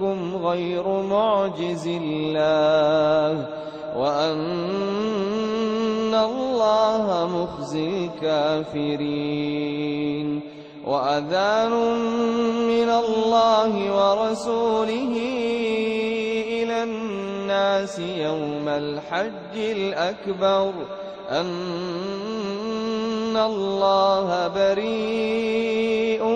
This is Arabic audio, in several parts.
أنكم غير معجز الله وأن الله مخزي الكافرين وأذان من الله ورسوله إلى الناس يوم الحج الأكبر أن الله بريء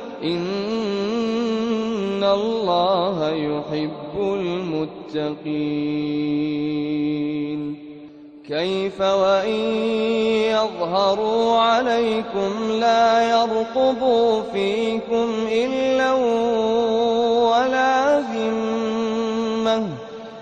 إن الله يحب المتقين كيف وإن يظهروا عليكم لا يرقبوا فيكم إلا ولا ذمة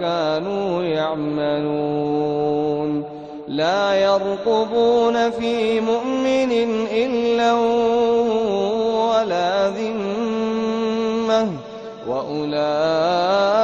كانوا يعملون. لا يرقبون في مؤمن إلا ولا ذمة. وأولئك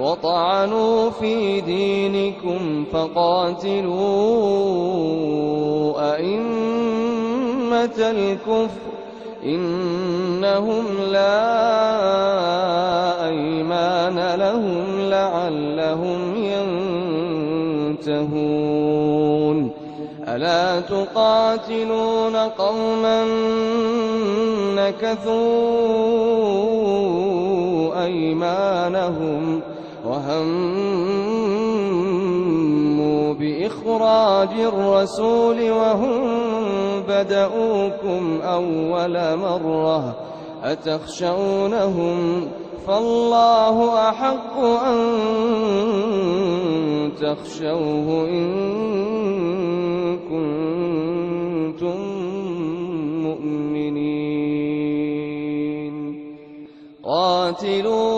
وطعنوا في دينكم فقاتلوا أئمة الكفر إنهم لا أيمان لهم لعلهم ينتهون. ألا تقاتلون قوما نكثوا أيمانهم وهموا بإخراج الرسول وهم بدؤوكم أول مرة أتخشونهم فالله أحق أن تخشوه إن كنتم مؤمنين قاتلوهم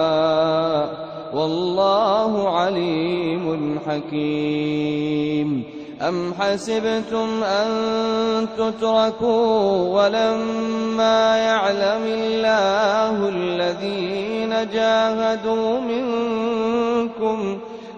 والله عليم حكيم. أم حسبتم أن تتركوا ولما يعلم الله الذين جاهدوا منكم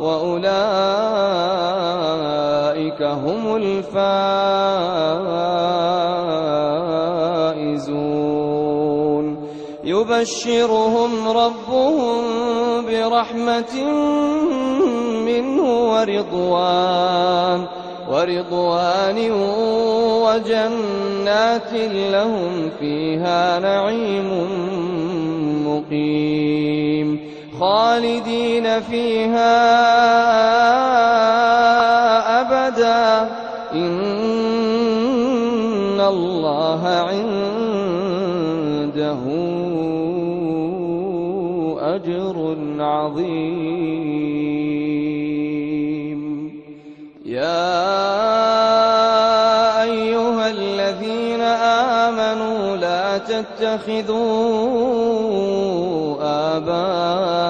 وأولئك هم الفائزون. يبشرهم ربهم برحمة منه ورضوان ورضوان وجنات لهم فيها نعيم مقيم. خالدين فيها أبدا. إن الله عنده أجر عظيم. يا أيها الذين آمنوا لا تتخذوا آباءكم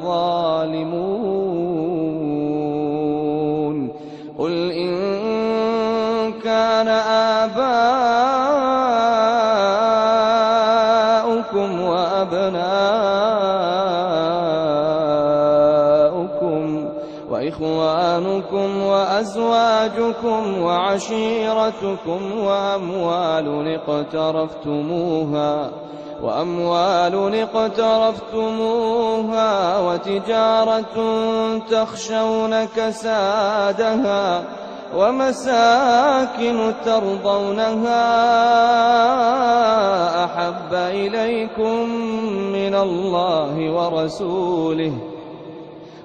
وأزواجكم وعشيرتكم وأموال اقترفتموها وأموال اقترفتموها وتجارة تخشون كسادها ومساكن ترضونها أحب إليكم من الله ورسوله.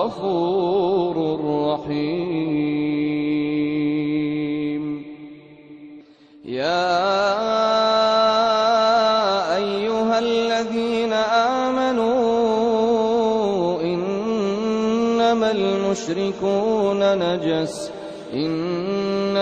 غفور رحيم يا أيها الذين آمنوا إنما المشركون نجس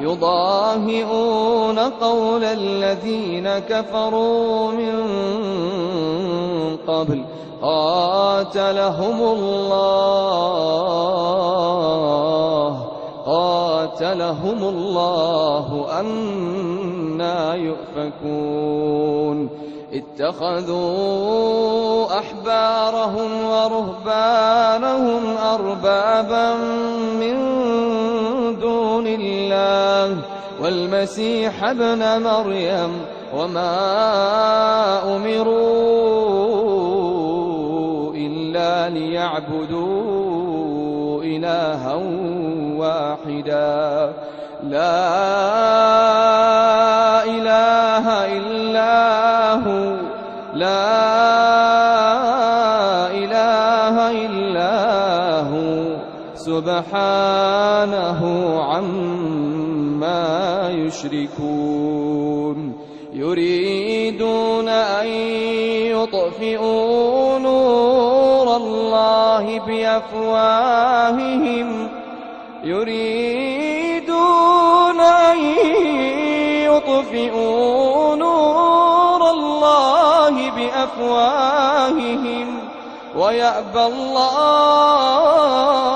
يضاهئون قول الذين كفروا من قبل. قاتلهم الله. قاتلهم الله أنا يؤفكون. اتخذوا أحبارهم ورهبانهم أربابا من الله والمسيح ابن مريم وما أمروا إلا ليعبدوا إلها واحدا. لا إله إلا هو. لا سبحانه عما يشركون. يريدون أن يطفئوا نور الله بأفواههم. يريدون أن يطفئوا نور الله بأفواههم. ويأبى الله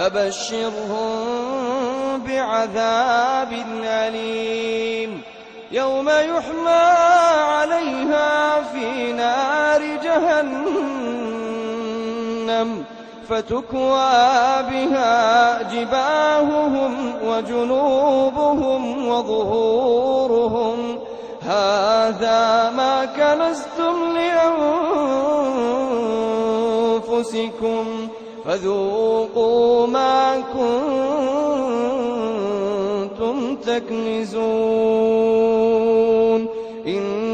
فبشرهم بعذاب أليم. يوم يحمى عليها في نار جهنم فتكوى بها جباههم وجنوبهم وظهورهم. هذا ما كنزتم لأنفسكم. فذوقوا ما كنتم تكنزون. إن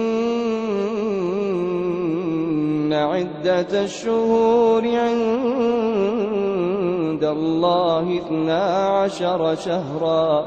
عدة الشهور عند الله اثنا عشر شهرا.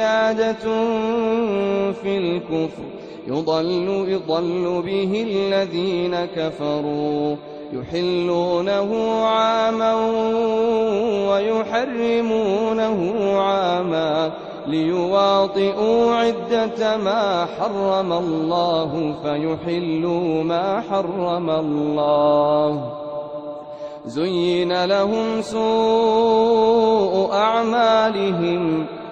زيادة في الكفر. يضل يضل به الذين كفروا. يحلونه عاما ويحرمونه عاما ليواطئوا عدة ما حرم الله فيحلوا ما حرم الله. زين لهم سوء أعمالهم.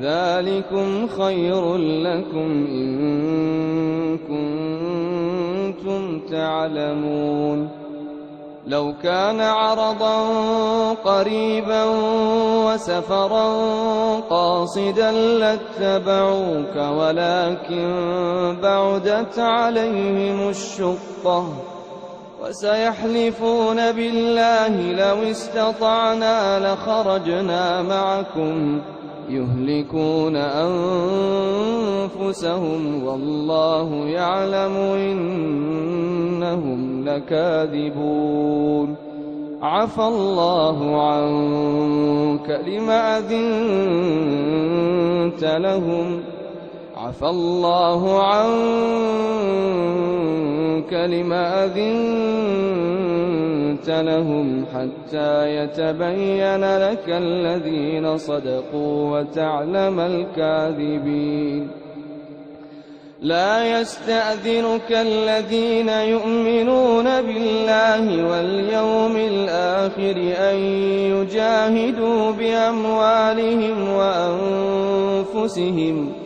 ذلكم خير لكم إن كنتم تعلمون. لو كان عرضا قريبا وسفرا قاصدا لاتبعوك ولكن بعدت عليهم الشقة. وسيحلفون بالله لو استطعنا لخرجنا معكم. يهلكون أنفسهم والله يعلم إنهم لكاذبون. عفى الله عنك لم أذنت لهم. عفى الله عنك لم أذنت لهم حتى يتبين لك الذين صدقوا وتعلم الكاذبين. لا يستأذنك الذين يؤمنون بالله واليوم الآخر أن يجاهدوا بأموالهم وأنفسهم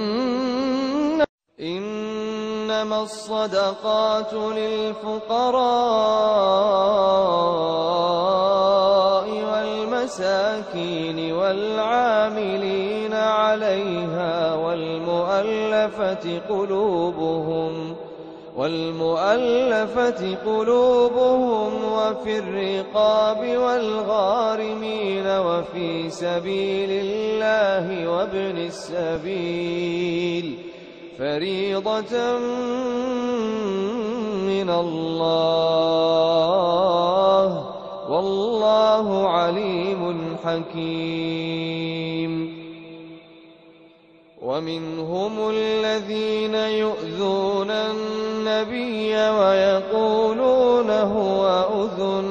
إنما الصدقات للفقراء والمساكين والعاملين عليها والمؤلفة قلوبهم والمؤلفة قلوبهم وفي الرقاب والغارمين وفي سبيل الله وابن السبيل فريضة من الله والله عليم حكيم. ومنهم الذين يؤذون النبي ويقولون هو أذن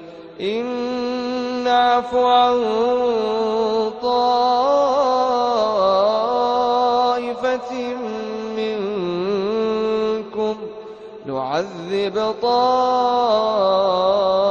إن نعف عن طائفة منكم نعذب طائفة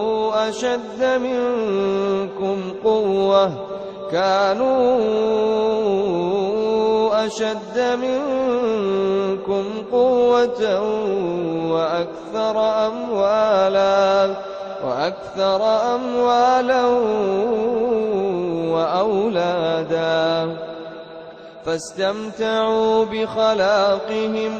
أشد منكم قوة كانوا أشد منكم قوة وأكثر أموالا وأكثر أموالا وأولادا فاستمتعوا بخلاقهم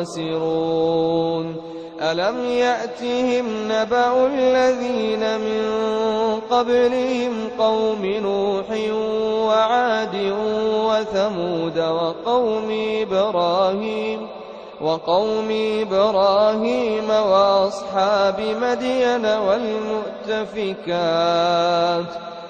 الخاسرون ألم يأتهم نبأ الذين من قبلهم قوم نوح وعاد وثمود وقوم إبراهيم وقوم إبراهيم وأصحاب مدين والمؤتفكات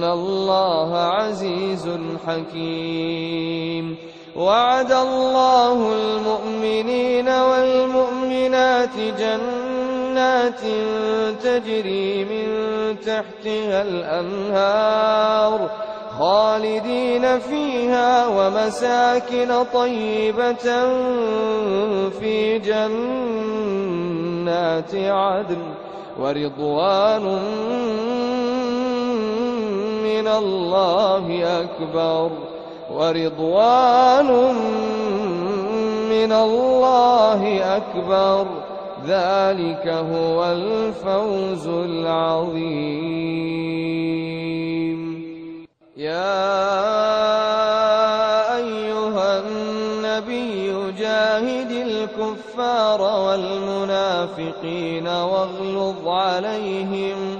إن الله عزيز حكيم وعد الله المؤمنين والمؤمنات جنات تجري من تحتها الأنهار خالدين فيها ومساكن طيبة في جنات عدن ورضوان من الله أكبر ورضوان من الله أكبر ذلك هو الفوز العظيم. يا أيها النبي جاهد الكفار والمنافقين واغلظ عليهم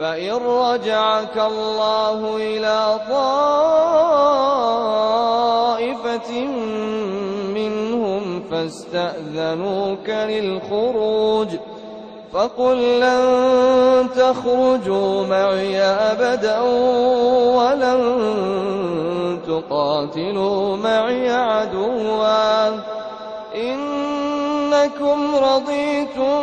فإن رجعك الله إلى طائفة منهم فاستأذنوك للخروج فقل لن تخرجوا معي أبدا ولن تقاتلوا معي عدوا إنكم رضيتم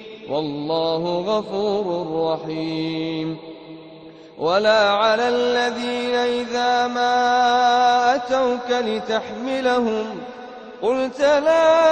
والله غفور رحيم. ولا على الذين إذا ما أتوك لتحملهم قلت لا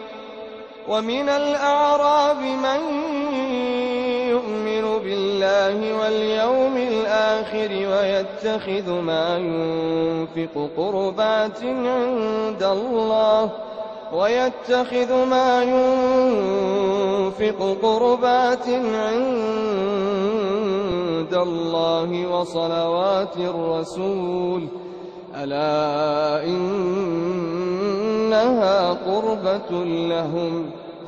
ومن الأعراب من يؤمن بالله واليوم الآخر ويتخذ ما ينفق قربات عند الله ويتخذ ما ينفق قربات عند الله وصلوات الرسول. ألا إنها قربة لهم.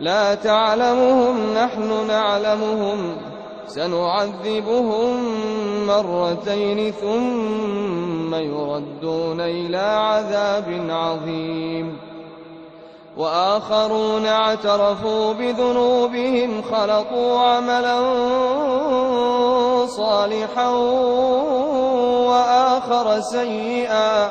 لا تعلمهم نحن نعلمهم سنعذبهم مرتين ثم يردون إلى عذاب عظيم. وآخرون اعترفوا بذنوبهم خلقوا عملا صالحا وآخر سيئا.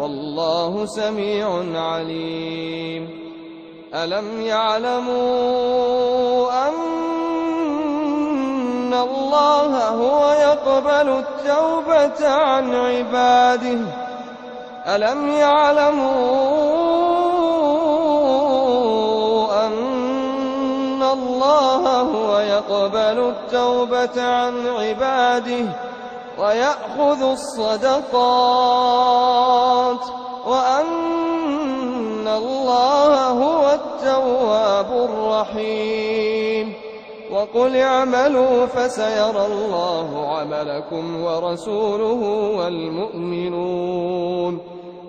والله سميع عليم. ألم يعلموا أن الله هو يقبل التوبة عن عباده؟ ألم يعلموا أن الله هو يقبل التوبة عن عباده؟ ويأخذ الصدقات وأن الله هو التواب الرحيم. وقل اعملوا فسيرى الله عملكم ورسوله والمؤمنون.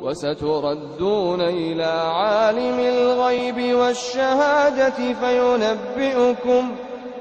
وستردون إلى عالم الغيب والشهادة فينبئكم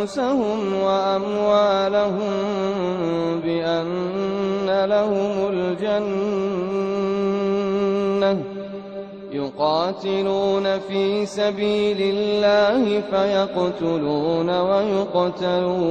أنفسهم وأموالهم بأن لهم الجنة يقاتلون في سبيل الله فيقتلون ويقتلون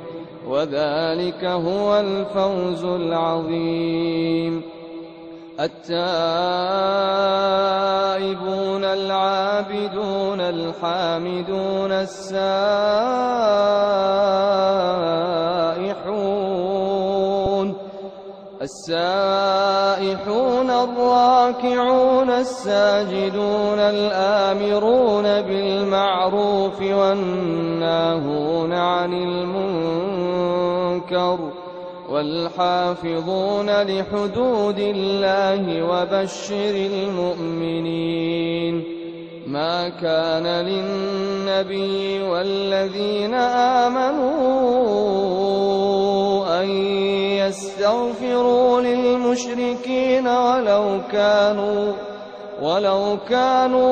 وذلك هو الفوز العظيم. التائبون العابدون الحامدون السائحون. السائحون الراكعون الساجدون الآمرون بالمعروف والناهون عن المنكر والحافظون لحدود الله وبشر المؤمنين ما كان للنبي والذين آمنوا أن يستغفروا للمشركين ولو كانوا ولو كانوا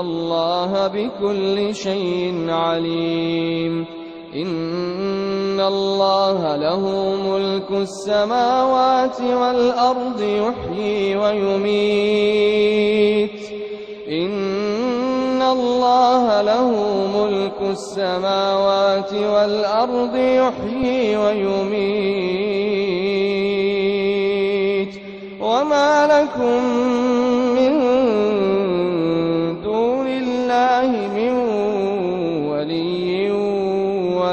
الله بكل شيء عليم. إن الله له ملك السماوات والأرض يحيي ويميت. إن الله له ملك السماوات والأرض يحيي ويميت. وما لكم من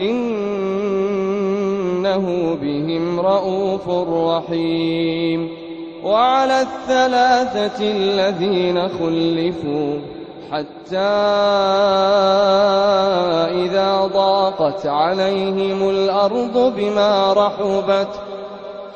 إنه بهم رءوف رحيم. وعلى الثلاثة الذين خلفوا حتى إذا ضاقت عليهم الأرض بما رحبت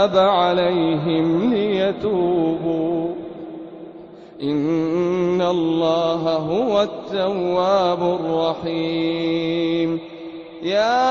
تاب عليهم ليتوبوا. إن الله هو التواب الرحيم. يا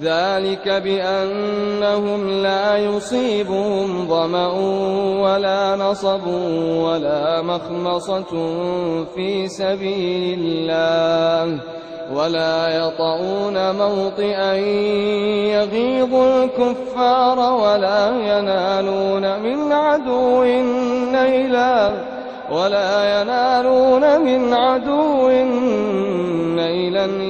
ذلك بأنهم لا يصيبهم ظمأ ولا نصب ولا مخمصة في سبيل الله ولا يطؤون موطئا يغيظ الكفار ولا ينالون من عدو نيلا ولا ينالون من عدو نيلا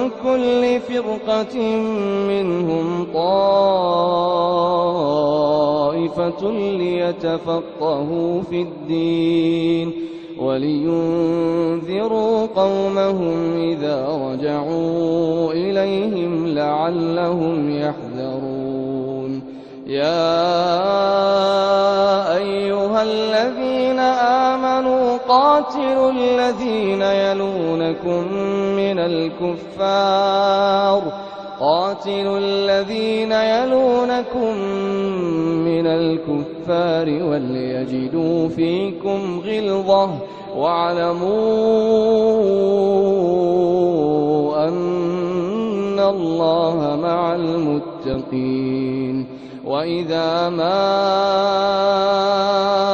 كل فرقة منهم طائفة ليتفقهوا في الدين ولينذروا قومهم إذا رجعوا إليهم لعلهم يحذرون. يا أيها الذين آمنوا قاتلوا الذين يلونكم من الكفار. قاتلوا الذين يلونكم من الكفار وليجدوا فيكم غلظة. واعلموا أن الله مع المتقين. وإذا ما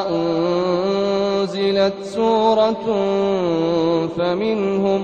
أنزلت سورة فمنهم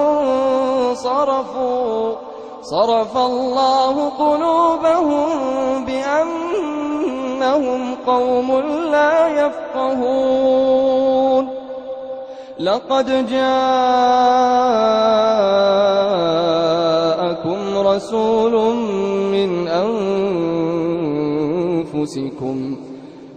انصرفوا صرف الله قلوبهم بأنهم قوم لا يفقهون. لقد جاءكم رسول من أنفسكم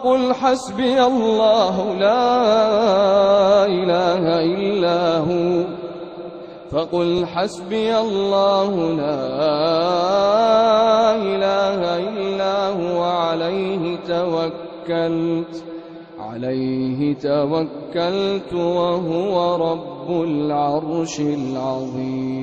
فقل حسبي الله لا إله إلا هو. فقل حسبي الله لا إله إلا هو عليه توكلت عليه توكلت وهو رب العرش العظيم.